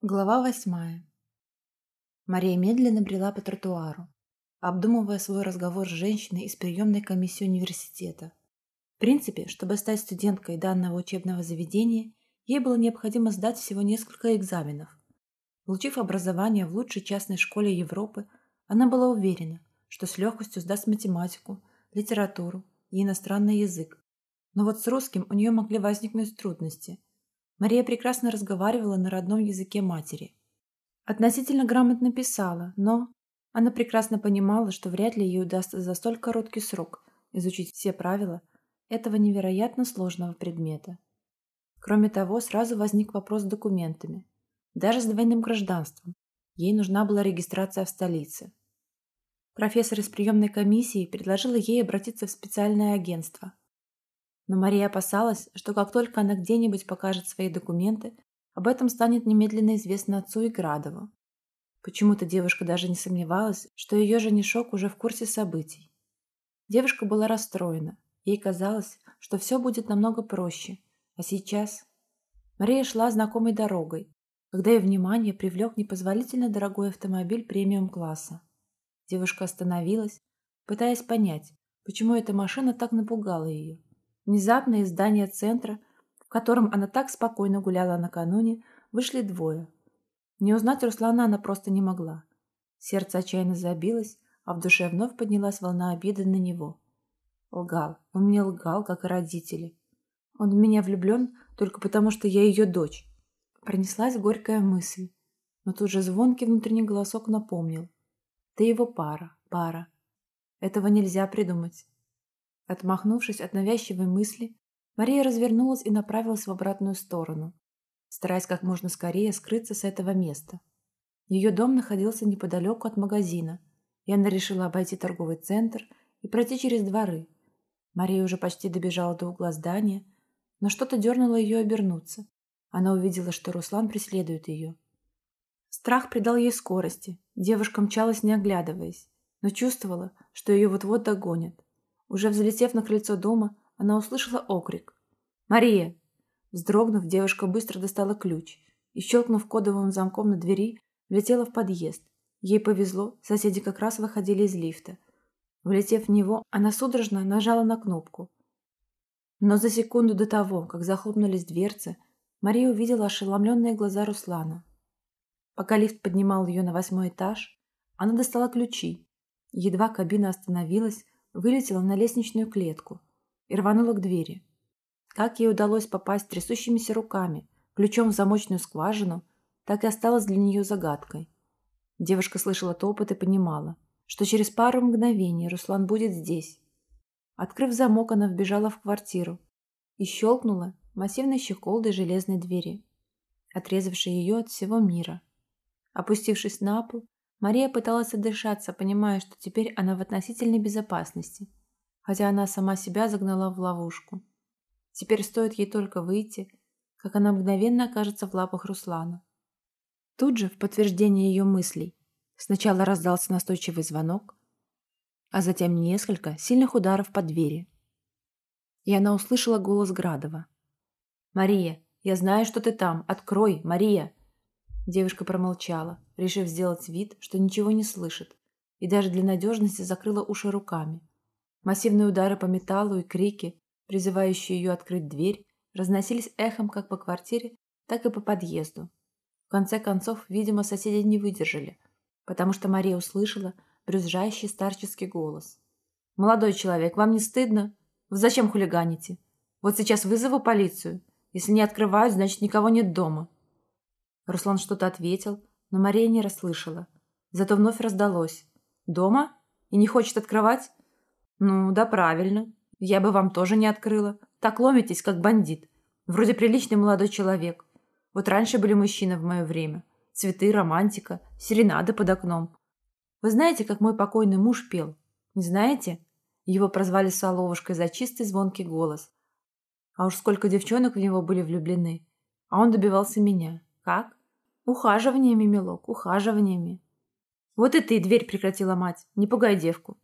Глава восьмая. Мария медленно брела по тротуару, обдумывая свой разговор с женщиной из приемной комиссии университета. В принципе, чтобы стать студенткой данного учебного заведения, ей было необходимо сдать всего несколько экзаменов. Получив образование в лучшей частной школе Европы, она была уверена, что с легкостью сдаст математику, литературу и иностранный язык. Но вот с русским у нее могли возникнуть трудности – Мария прекрасно разговаривала на родном языке матери. Относительно грамотно писала, но она прекрасно понимала, что вряд ли ей удастся за столь короткий срок изучить все правила этого невероятно сложного предмета. Кроме того, сразу возник вопрос с документами. Даже с двойным гражданством. Ей нужна была регистрация в столице. Профессор из приемной комиссии предложила ей обратиться в специальное агентство – но Мария опасалась, что как только она где-нибудь покажет свои документы, об этом станет немедленно известно отцу и Градову. Почему-то девушка даже не сомневалась, что ее женишок уже в курсе событий. Девушка была расстроена. Ей казалось, что все будет намного проще. А сейчас... Мария шла знакомой дорогой, когда ее внимание привлек непозволительно дорогой автомобиль премиум-класса. Девушка остановилась, пытаясь понять, почему эта машина так напугала ее. Внезапно из здания центра, в котором она так спокойно гуляла накануне, вышли двое. Не узнать Руслана она просто не могла. Сердце отчаянно забилось, а в душе вновь поднялась волна обиды на него. Лгал. Он мне лгал, как и родители. Он в меня влюблен только потому, что я ее дочь. Пронеслась горькая мысль. Но тут же звонкий внутренний голосок напомнил. Ты его пара, пара. Этого нельзя придумать. Отмахнувшись от навязчивой мысли, Мария развернулась и направилась в обратную сторону, стараясь как можно скорее скрыться с этого места. Ее дом находился неподалеку от магазина, и она решила обойти торговый центр и пройти через дворы. Мария уже почти добежала до угла здания, но что-то дернуло ее обернуться. Она увидела, что Руслан преследует ее. Страх придал ей скорости. Девушка мчалась, не оглядываясь, но чувствовала, что ее вот-вот догонят. Уже взлетев на крыльцо дома, она услышала окрик. «Мария!» Вздрогнув, девушка быстро достала ключ и, щелкнув кодовым замком на двери, влетела в подъезд. Ей повезло, соседи как раз выходили из лифта. Влетев в него, она судорожно нажала на кнопку. Но за секунду до того, как захлопнулись дверцы, Мария увидела ошеломленные глаза Руслана. Пока лифт поднимал ее на восьмой этаж, она достала ключи. Едва кабина остановилась, вылетела на лестничную клетку и рванула к двери. Как ей удалось попасть трясущимися руками, ключом в замочную скважину, так и осталось для нее загадкой. Девушка слышала топот и понимала, что через пару мгновений Руслан будет здесь. Открыв замок, она вбежала в квартиру и щелкнула массивной щеколдой железной двери, отрезавшей ее от всего мира. Опустившись на пол, Мария пыталась отдышаться, понимая, что теперь она в относительной безопасности, хотя она сама себя загнала в ловушку. Теперь стоит ей только выйти, как она мгновенно окажется в лапах Руслана. Тут же, в подтверждение ее мыслей, сначала раздался настойчивый звонок, а затем несколько сильных ударов по двери. И она услышала голос Градова. «Мария, я знаю, что ты там. Открой, Мария!» Девушка промолчала, решив сделать вид, что ничего не слышит, и даже для надежности закрыла уши руками. Массивные удары по металлу и крики, призывающие ее открыть дверь, разносились эхом как по квартире, так и по подъезду. В конце концов, видимо, соседи не выдержали, потому что Мария услышала брюзжащий старческий голос. «Молодой человек, вам не стыдно? Вы зачем хулиганите? Вот сейчас вызову полицию. Если не открывают, значит, никого нет дома». Руслан что-то ответил, но Мария не расслышала. Зато вновь раздалось. «Дома? И не хочет открывать?» «Ну, да правильно. Я бы вам тоже не открыла. Так ломитесь, как бандит. Вроде приличный молодой человек. Вот раньше были мужчины в мое время. Цветы, романтика, серенады под окном. Вы знаете, как мой покойный муж пел? Не знаете?» Его прозвали Соловушкой за чистый звонкий голос. А уж сколько девчонок в него были влюблены. А он добивался меня. Как? Ухаживаниями, милок, ухаживаниями. Вот и ты дверь прекратила, мать. Не пугай девку.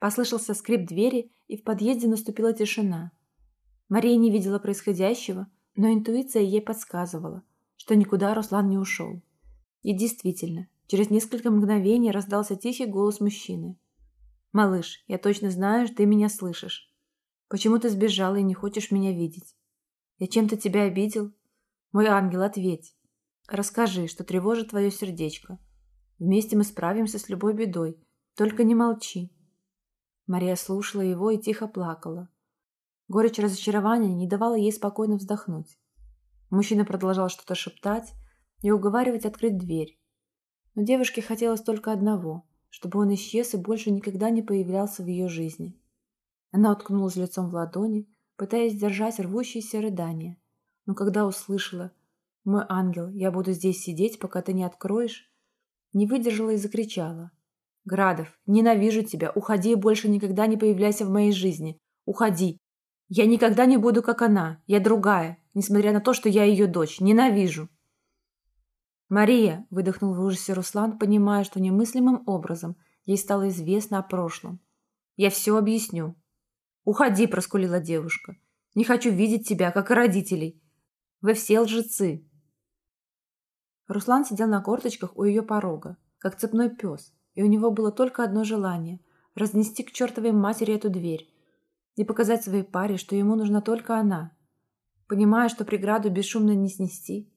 Послышался скрип двери, и в подъезде наступила тишина. Мария не видела происходящего, но интуиция ей подсказывала, что никуда Руслан не ушел. И действительно, через несколько мгновений раздался тихий голос мужчины. «Малыш, я точно знаю, что ты меня слышишь. Почему ты сбежала и не хочешь меня видеть? Я чем-то тебя обидел? Мой ангел, ответь. Расскажи, что тревожит твое сердечко. Вместе мы справимся с любой бедой. Только не молчи». Мария слушала его и тихо плакала. Горечь разочарования не давала ей спокойно вздохнуть. Мужчина продолжал что-то шептать и уговаривать открыть дверь. Но девушке хотелось только одного – чтобы он исчез и больше никогда не появлялся в ее жизни. Она уткнулась лицом в ладони, пытаясь сдержать рвущиеся рыдания. Но когда услышала «Мой ангел, я буду здесь сидеть, пока ты не откроешь», не выдержала и закричала. «Градов, ненавижу тебя! Уходи и больше никогда не появляйся в моей жизни! Уходи! Я никогда не буду, как она! Я другая, несмотря на то, что я ее дочь! Ненавижу!» «Мария!» – выдохнул в ужасе Руслан, понимая, что немыслимым образом ей стало известно о прошлом. «Я все объясню». «Уходи!» – проскулила девушка. «Не хочу видеть тебя, как и родителей. Вы все лжецы!» Руслан сидел на корточках у ее порога, как цепной пес, и у него было только одно желание – разнести к чертовой матери эту дверь и показать своей паре, что ему нужна только она. Понимая, что преграду бесшумно не снести,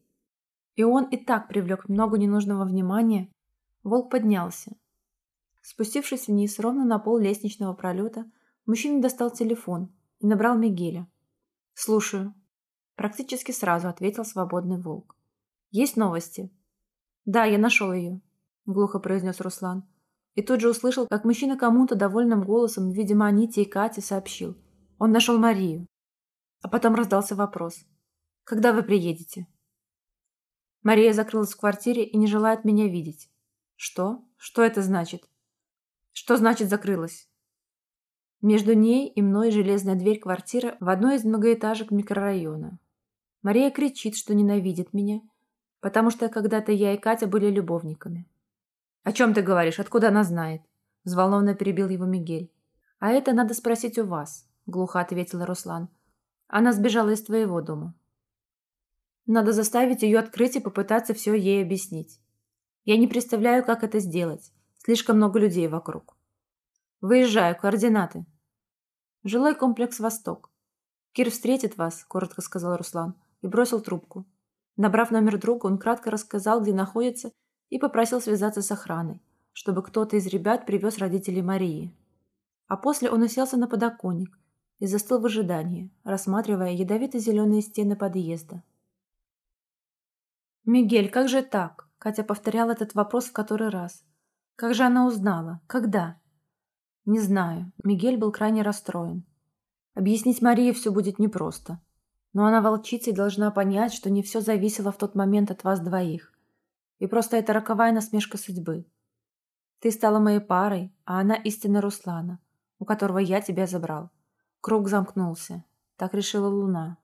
и он и так привлек много ненужного внимания, волк поднялся. Спустившись вниз ровно на пол лестничного пролета, мужчина достал телефон и набрал Мигеля. «Слушаю». Практически сразу ответил свободный волк. «Есть новости?» «Да, я нашел ее», — глухо произнес Руслан. И тут же услышал, как мужчина кому-то довольным голосом, видимо, Аните и Кате, сообщил. Он нашел Марию. А потом раздался вопрос. «Когда вы приедете?» Мария закрылась в квартире и не желает меня видеть. Что? Что это значит? Что значит закрылась? Между ней и мной железная дверь квартиры в одной из многоэтажек микрорайона. Мария кричит, что ненавидит меня, потому что когда-то я и Катя были любовниками. «О чем ты говоришь? Откуда она знает?» Взволнованно перебил его Мигель. «А это надо спросить у вас», — глухо ответила Руслан. «Она сбежала из твоего дома». Надо заставить ее открыть и попытаться все ей объяснить. Я не представляю, как это сделать. Слишком много людей вокруг. Выезжаю, координаты. Жилой комплекс «Восток». Кир встретит вас, коротко сказал Руслан, и бросил трубку. Набрав номер друга, он кратко рассказал, где находится, и попросил связаться с охраной, чтобы кто-то из ребят привез родителей Марии. А после он уселся на подоконник и застыл в ожидании, рассматривая ядовито-зеленые стены подъезда. «Мигель, как же так?» Катя повторяла этот вопрос в который раз. «Как же она узнала? Когда?» «Не знаю». Мигель был крайне расстроен. Объяснить Марии все будет непросто. Но она волчица и должна понять, что не все зависело в тот момент от вас двоих. И просто это роковая насмешка судьбы. Ты стала моей парой, а она истинно Руслана, у которого я тебя забрал. Круг замкнулся. Так решила Луна.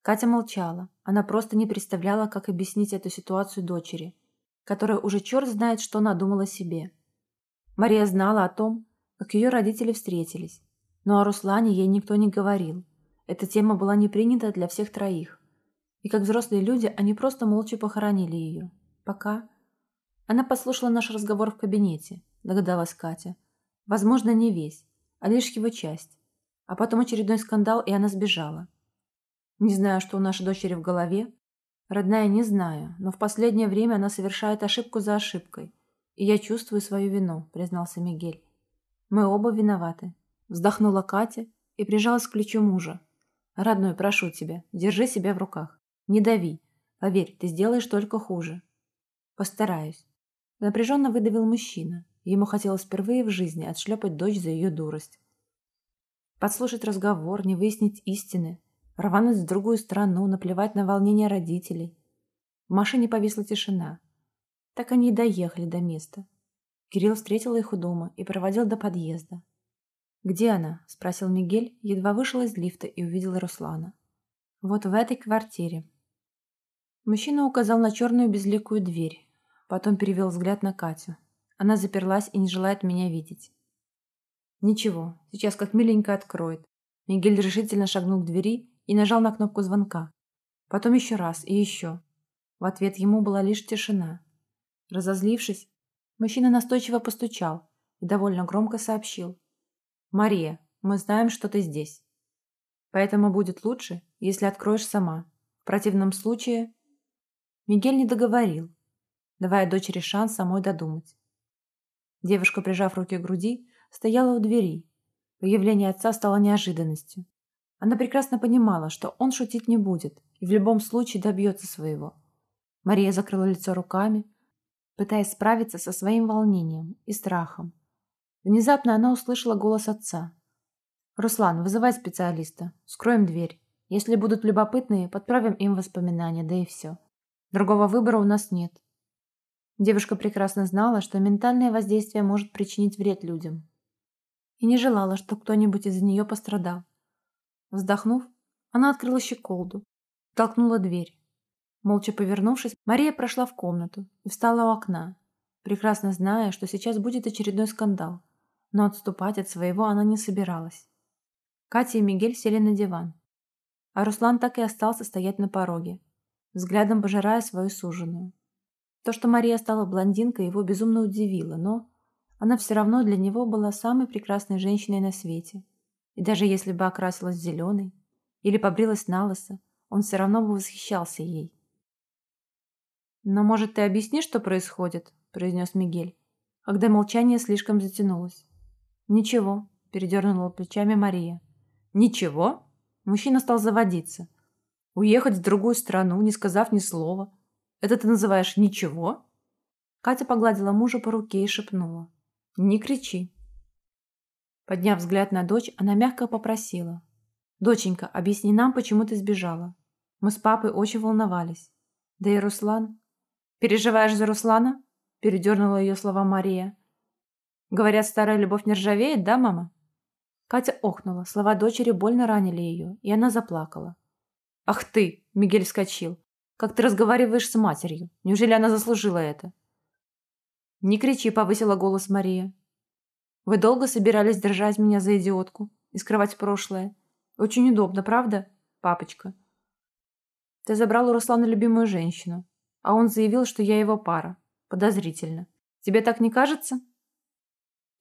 Катя молчала. Она просто не представляла, как объяснить эту ситуацию дочери, которая уже черт знает, что надумала себе. Мария знала о том, как ее родители встретились, но о Руслане ей никто не говорил. Эта тема была не принята для всех троих. И как взрослые люди, они просто молча похоронили ее. Пока... Она послушала наш разговор в кабинете, догадалась Катя. Возможно, не весь, а лишь его часть. А потом очередной скандал, и она сбежала. Не знаю, что у нашей дочери в голове. Родная не знаю, но в последнее время она совершает ошибку за ошибкой. И я чувствую свою вину, признался Мигель. Мы оба виноваты. Вздохнула Катя и прижалась к плечу мужа. Родной, прошу тебя, держи себя в руках. Не дави. Поверь, ты сделаешь только хуже. Постараюсь. Напряженно выдавил мужчина. Ему хотелось впервые в жизни отшлепать дочь за ее дурость. Подслушать разговор, не выяснить истины, рвануть в другую страну, наплевать на волнение родителей. В машине повисла тишина. Так они и доехали до места. Кирилл встретил их у дома и проводил до подъезда. «Где она?» – спросил Мигель, едва вышел из лифта и увидел Руслана. «Вот в этой квартире». Мужчина указал на черную безликую дверь, потом перевел взгляд на Катю. Она заперлась и не желает меня видеть. «Ничего, сейчас как миленько откроет». Мигель решительно шагнул к двери и нажал на кнопку звонка. Потом еще раз и еще. В ответ ему была лишь тишина. Разозлившись, мужчина настойчиво постучал и довольно громко сообщил. «Мария, мы знаем, что ты здесь. Поэтому будет лучше, если откроешь сама. В противном случае...» Мигель не договорил, давая дочери шанс самой додумать. Девушка, прижав руки к груди, стояла у двери. Появление отца стало неожиданностью. Она прекрасно понимала, что он шутить не будет и в любом случае добьется своего. Мария закрыла лицо руками, пытаясь справиться со своим волнением и страхом. Внезапно она услышала голос отца. «Руслан, вызывай специалиста. Скроем дверь. Если будут любопытные, подправим им воспоминания, да и все. Другого выбора у нас нет». Девушка прекрасно знала, что ментальное воздействие может причинить вред людям. И не желала, чтобы кто-нибудь из-за нее пострадал. Вздохнув, она открыла щеколду, толкнула дверь. Молча повернувшись, Мария прошла в комнату и встала у окна, прекрасно зная, что сейчас будет очередной скандал, но отступать от своего она не собиралась. Катя и Мигель сели на диван, а Руслан так и остался стоять на пороге, взглядом пожирая свою суженую. То, что Мария стала блондинкой, его безумно удивило, но она все равно для него была самой прекрасной женщиной на свете – и даже если бы окрасилась в зеленый или побрилась на лысо, он все равно бы восхищался ей. «Но, может, ты объяснишь, что происходит?» – произнес Мигель, когда молчание слишком затянулось. «Ничего», – передернула плечами Мария. «Ничего?» Мужчина стал заводиться. «Уехать в другую страну, не сказав ни слова. Это ты называешь «ничего»?» Катя погладила мужа по руке и шепнула. «Не кричи. Подняв взгляд на дочь, она мягко попросила. «Доченька, объясни нам, почему ты сбежала. Мы с папой очень волновались. Да и Руслан...» «Переживаешь за Руслана?» Передернула ее слова Мария. «Говорят, старая любовь не ржавеет, да, мама?» Катя охнула, слова дочери больно ранили ее, и она заплакала. «Ах ты!» — Мигель вскочил. «Как ты разговариваешь с матерью? Неужели она заслужила это?» «Не кричи!» — повысила голос Мария. Вы долго собирались держать меня за идиотку и скрывать прошлое? Очень удобно, правда, папочка? Ты забрал у Руслана любимую женщину, а он заявил, что я его пара. Подозрительно. Тебе так не кажется?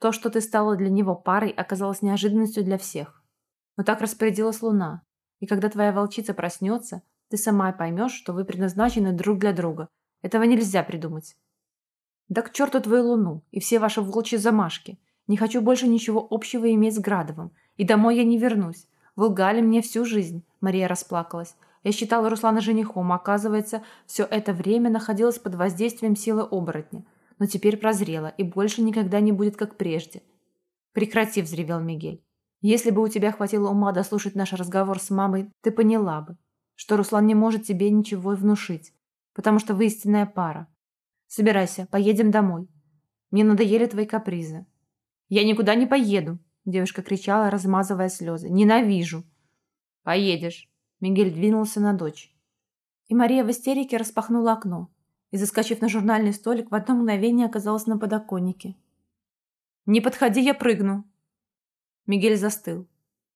То, что ты стала для него парой, оказалось неожиданностью для всех. Но так распорядилась Луна. И когда твоя волчица проснется, ты сама поймешь, что вы предназначены друг для друга. Этого нельзя придумать. Да к черту твою Луну и все ваши волчьи замашки. Не хочу больше ничего общего иметь с Градовым. И домой я не вернусь. Вы лгали мне всю жизнь. Мария расплакалась. Я считала Руслана женихом, а оказывается, все это время находилась под воздействием силы оборотня. Но теперь прозрела, и больше никогда не будет как прежде. Прекрати, взревел Мигель. Если бы у тебя хватило ума дослушать наш разговор с мамой, ты поняла бы, что Руслан не может тебе ничего внушить, потому что вы истинная пара. Собирайся, поедем домой. Мне надоели твои капризы. «Я никуда не поеду!» Девушка кричала, размазывая слезы. «Ненавижу!» «Поедешь!» Мигель двинулся на дочь. И Мария в истерике распахнула окно и, заскочив на журнальный столик, в одно мгновение оказалась на подоконнике. «Не подходи, я прыгну!» Мигель застыл.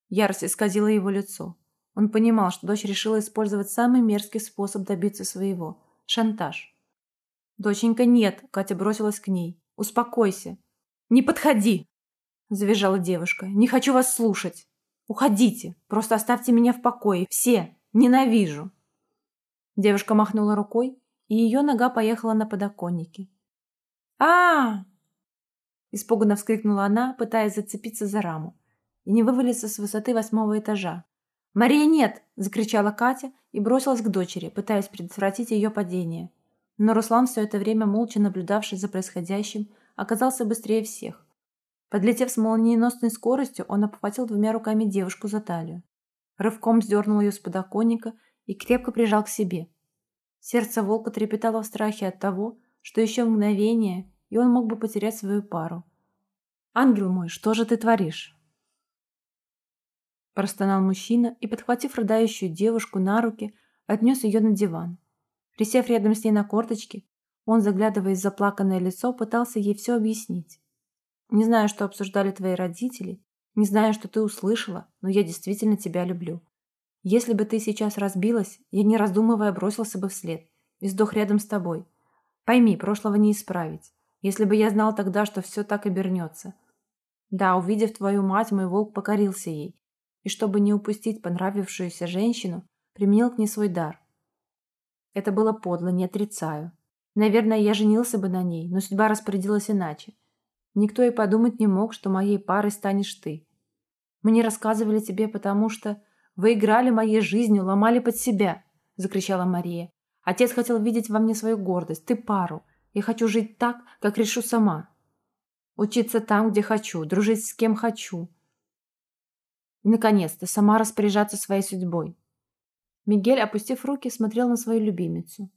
Ярость исказила его лицо. Он понимал, что дочь решила использовать самый мерзкий способ добиться своего – шантаж. «Доченька, нет!» – Катя бросилась к ней. «Успокойся!» «Не подходи!» – завизжала девушка. «Не хочу вас слушать! Уходите! Просто оставьте меня в покое! Все! Ненавижу!» Девушка махнула рукой, и ее нога поехала на подоконнике. а, Испуганно вскрикнула она, пытаясь зацепиться за раму и не вывалиться с высоты восьмого этажа. «Мария, нет!» – закричала Катя и бросилась к дочери, пытаясь предотвратить ее падение. Но Руслан, все это время молча наблюдавший за происходящим, оказался быстрее всех. Подлетев с молниеносной скоростью, он обхватил двумя руками девушку за талию. Рывком сдернул ее с подоконника и крепко прижал к себе. Сердце волка трепетало в страхе от того, что еще мгновение, и он мог бы потерять свою пару. «Ангел мой, что же ты творишь?» Простонал мужчина и, подхватив рыдающую девушку на руки, отнес ее на диван. Присев рядом с ней на корточки, он, заглядывая в заплаканное лицо, пытался ей все объяснить. «Не знаю, что обсуждали твои родители, не знаю, что ты услышала, но я действительно тебя люблю. Если бы ты сейчас разбилась, я не раздумывая бросился бы вслед. и сдох рядом с тобой. Пойми, прошлого не исправить. Если бы я знал тогда, что все так обернется. Да, увидев твою мать, мой волк покорился ей. И чтобы не упустить понравившуюся женщину, применил к ней свой дар. Это было подло, не отрицаю. Наверное, я женился бы на ней, но судьба распорядилась иначе. Никто и подумать не мог, что моей парой станешь ты. Мы не рассказывали тебе, потому что вы играли моей жизнью, ломали под себя, закричала Мария. Отец хотел видеть во мне свою гордость, ты пару. Я хочу жить так, как решу сама. Учиться там, где хочу, дружить с кем хочу. И, наконец-то, сама распоряжаться своей судьбой. Мигель, опустив руки, смотрел на свою любимицу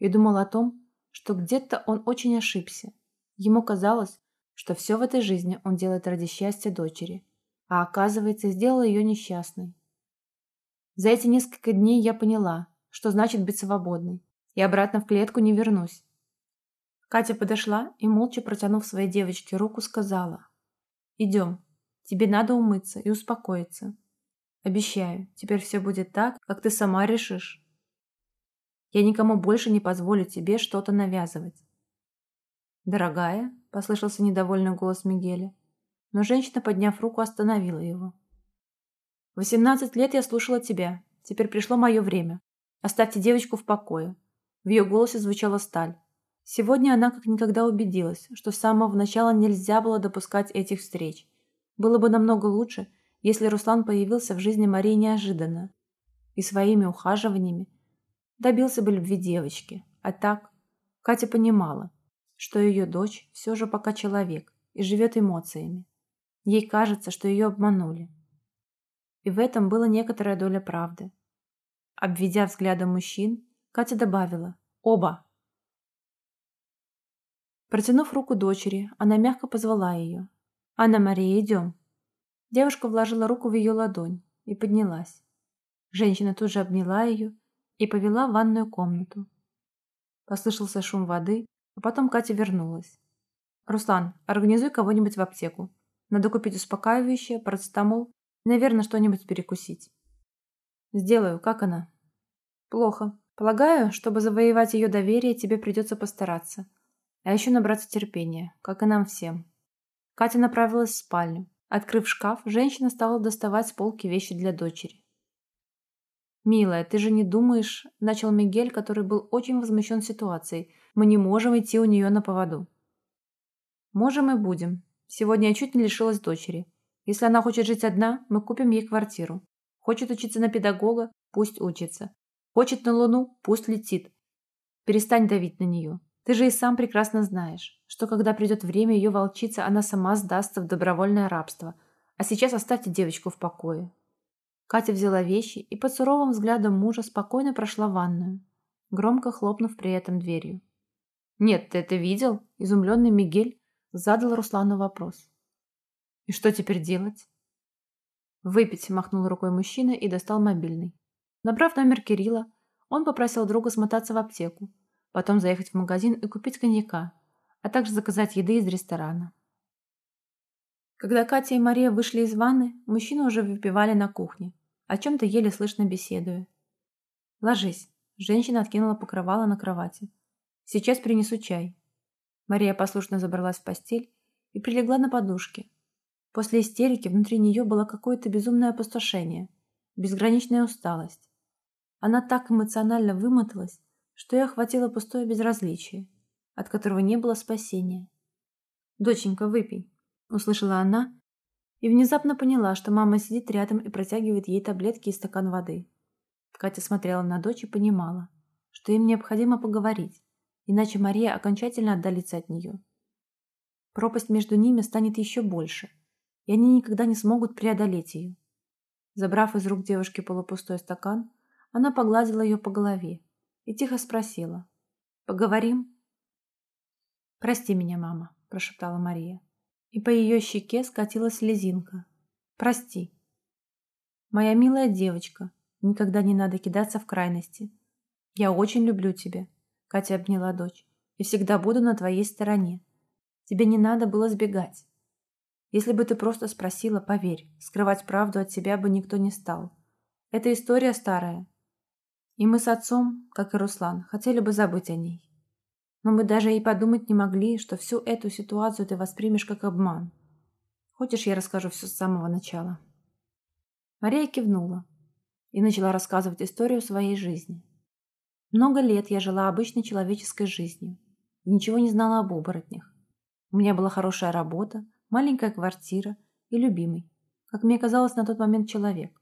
и думал о том, что где-то он очень ошибся. Ему казалось, что все в этой жизни он делает ради счастья дочери, а оказывается, сделал ее несчастной. За эти несколько дней я поняла, что значит быть свободной, и обратно в клетку не вернусь. Катя подошла и, молча протянув своей девочке руку, сказала «Идем, тебе надо умыться и успокоиться. Обещаю, теперь все будет так, как ты сама решишь. Я никому больше не позволю тебе что-то навязывать». «Дорогая», — послышался недовольный голос Мигеля, но женщина, подняв руку, остановила его. «Восемнадцать лет я слушала тебя. Теперь пришло мое время. Оставьте девочку в покое». В ее голосе звучала сталь. Сегодня она как никогда убедилась, что с самого начала нельзя было допускать этих встреч. Было бы намного лучше, если Руслан появился в жизни Марии неожиданно и своими ухаживаниями добился бы любви девочки. А так, Катя понимала, что ее дочь все же пока человек и живет эмоциями. Ей кажется, что ее обманули. И в этом была некоторая доля правды. Обведя взглядом мужчин, Катя добавила «Оба!». Протянув руку дочери, она мягко позвала ее. «Анна-Мария, идем!». Девушка вложила руку в ее ладонь и поднялась. Женщина тут же обняла ее и повела в ванную комнату. Послышался шум воды, а потом Катя вернулась. «Руслан, организуй кого-нибудь в аптеку. Надо купить успокаивающее, парацетамол наверное, что-нибудь перекусить». «Сделаю. Как она?» «Плохо. Полагаю, чтобы завоевать ее доверие, тебе придется постараться. А еще набраться терпения, как и нам всем». Катя направилась в спальню. Открыв шкаф, женщина стала доставать с полки вещи для дочери. «Милая, ты же не думаешь...» – начал Мигель, который был очень возмущен ситуацией. «Мы не можем идти у нее на поводу». «Можем и будем. Сегодня я чуть не лишилась дочери. Если она хочет жить одна, мы купим ей квартиру. Хочет учиться на педагога – пусть учится. Хочет на Луну – пусть летит. Перестань давить на нее. Ты же и сам прекрасно знаешь, что когда придет время ее волчица, она сама сдастся в добровольное рабство. А сейчас оставьте девочку в покое. Катя взяла вещи и под суровым взглядом мужа спокойно прошла в ванную, громко хлопнув при этом дверью. «Нет, ты это видел?» – изумленный Мигель задал Руслану вопрос. «И что теперь делать?» «Выпить», – махнул рукой мужчина и достал мобильный. Набрав номер Кирилла, он попросил друга смотаться в аптеку, потом заехать в магазин и купить коньяка, а также заказать еды из ресторана. Когда Катя и Мария вышли из ванны, мужчины уже выпивали на кухне, о чем-то еле слышно беседуя. «Ложись», – женщина откинула покрывало на кровати. «Сейчас принесу чай». Мария послушно забралась в постель и прилегла на подушке. После истерики внутри нее было какое-то безумное опустошение, безграничная усталость. Она так эмоционально вымоталась, что ее охватило пустое безразличие, от которого не было спасения. «Доченька, выпей», услышала она и внезапно поняла, что мама сидит рядом и протягивает ей таблетки и стакан воды. Катя смотрела на дочь и понимала, что им необходимо поговорить, иначе Мария окончательно отдалится от нее. Пропасть между ними станет еще больше, и они никогда не смогут преодолеть ее. Забрав из рук девушки полупустой стакан, она погладила ее по голове и тихо спросила «Поговорим?» «Прости меня, мама», – прошептала Мария и по ее щеке скатилась слезинка. «Прости». «Моя милая девочка, никогда не надо кидаться в крайности. Я очень люблю тебя», — Катя обняла дочь, «и всегда буду на твоей стороне. Тебе не надо было сбегать. Если бы ты просто спросила, поверь, скрывать правду от тебя бы никто не стал. Это история старая. И мы с отцом, как и Руслан, хотели бы забыть о ней. Но мы даже и подумать не могли, что всю эту ситуацию ты воспримешь как обман. Хочешь, я расскажу все с самого начала?» Мария кивнула и начала рассказывать историю своей жизни. Много лет я жила обычной человеческой жизнью и ничего не знала об оборотнях. У меня была хорошая работа, маленькая квартира и любимый, как мне казалось на тот момент, человек.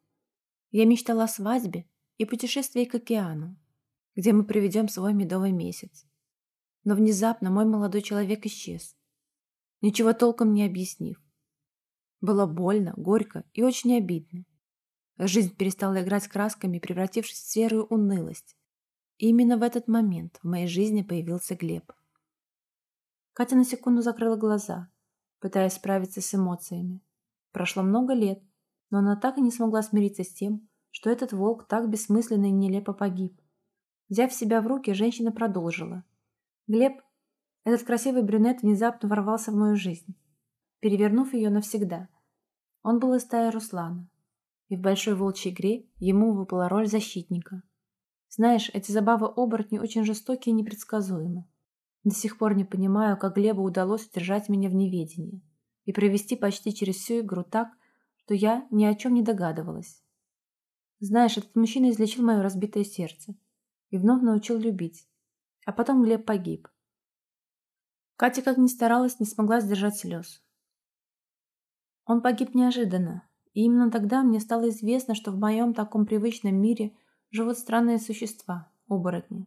Я мечтала о свадьбе и путешествии к океану, где мы проведем свой медовый месяц. Но внезапно мой молодой человек исчез, ничего толком не объяснив. Было больно, горько и очень обидно. Жизнь перестала играть красками, превратившись в серую унылость. И именно в этот момент в моей жизни появился Глеб. Катя на секунду закрыла глаза, пытаясь справиться с эмоциями. Прошло много лет, но она так и не смогла смириться с тем, что этот волк так бессмысленно и нелепо погиб. Взяв себя в руки, женщина продолжила. Глеб, этот красивый брюнет внезапно ворвался в мою жизнь, перевернув ее навсегда. Он был из стаи Руслана, и в большой волчьей игре ему выпала роль защитника. Знаешь, эти забавы оборотней очень жестокие и непредсказуемы. До сих пор не понимаю, как Глебу удалось удержать меня в неведении и провести почти через всю игру так, что я ни о чем не догадывалась. Знаешь, этот мужчина излечил мое разбитое сердце и вновь научил любить. А потом Глеб погиб. Катя, как ни старалась, не смогла сдержать слез. Он погиб неожиданно, и именно тогда мне стало известно, что в моем таком привычном мире живут странные существа, оборотни.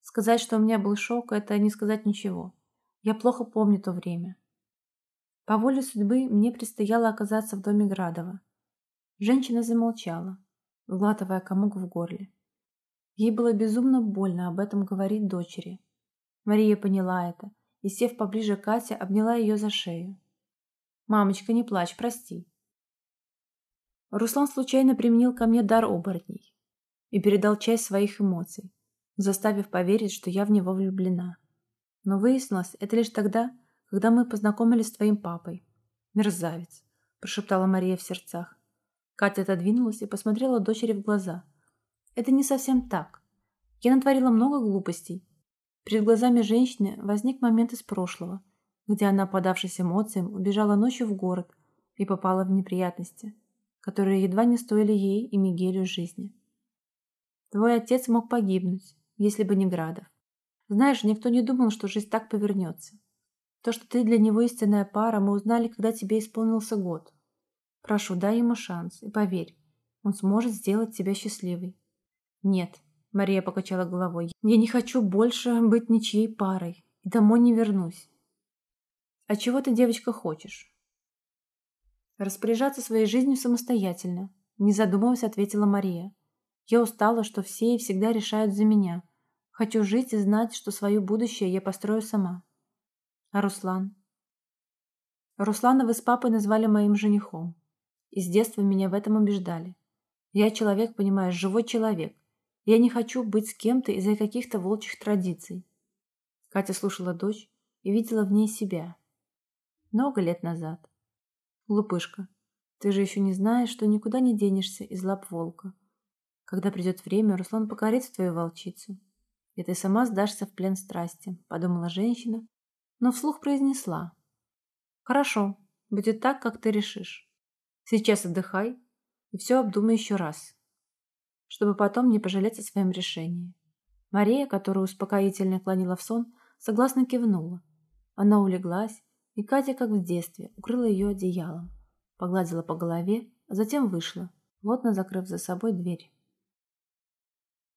Сказать, что у меня был шок, это не сказать ничего. Я плохо помню то время. По воле судьбы мне предстояло оказаться в доме Градова. Женщина замолчала, сглатывая комок в горле. Ей было безумно больно об этом говорить дочери. Мария поняла это и, сев поближе к Кате, обняла ее за шею. «Мамочка, не плачь, прости». Руслан случайно применил ко мне дар оборотней и передал часть своих эмоций заставив поверить, что я в него влюблена. Но выяснилось это лишь тогда, когда мы познакомились с твоим папой. Мерзавец, прошептала Мария в сердцах. Катя отодвинулась и посмотрела дочери в глаза. Это не совсем так. Я натворила много глупостей. Перед глазами женщины возник момент из прошлого, где она, подавшись эмоциям, убежала ночью в город и попала в неприятности, которые едва не стоили ей и Мигелю жизни. Твой отец мог погибнуть, если бы не Градов. Знаешь, никто не думал, что жизнь так повернется. То, что ты для него истинная пара, мы узнали, когда тебе исполнился год. Прошу, дай ему шанс, и поверь, он сможет сделать тебя счастливой. Нет, Мария покачала головой, я не хочу больше быть ничьей парой, и домой не вернусь. А чего ты, девочка, хочешь? Распоряжаться своей жизнью самостоятельно, не задумываясь, ответила Мария. Я устала, что все и всегда решают за меня. Хочу жить и знать, что свое будущее я построю сама. А Руслан? Руслана вы с папой назвали моим женихом. И с детства меня в этом убеждали. Я человек, понимаешь, живой человек. Я не хочу быть с кем-то из-за каких-то волчьих традиций. Катя слушала дочь и видела в ней себя. Много лет назад. Глупышка, ты же еще не знаешь, что никуда не денешься из лап волка. Когда придет время, Руслан покорит твою волчицу, и ты сама сдашься в плен страсти, подумала женщина, но вслух произнесла. Хорошо, будет так, как ты решишь. Сейчас отдыхай и все обдумай еще раз, чтобы потом не пожалеть о своем решении. Мария, которая успокоительно клонила в сон, согласно кивнула. Она улеглась, и Катя, как в детстве, укрыла ее одеялом, погладила по голове, а затем вышла, плотно закрыв за собой дверь.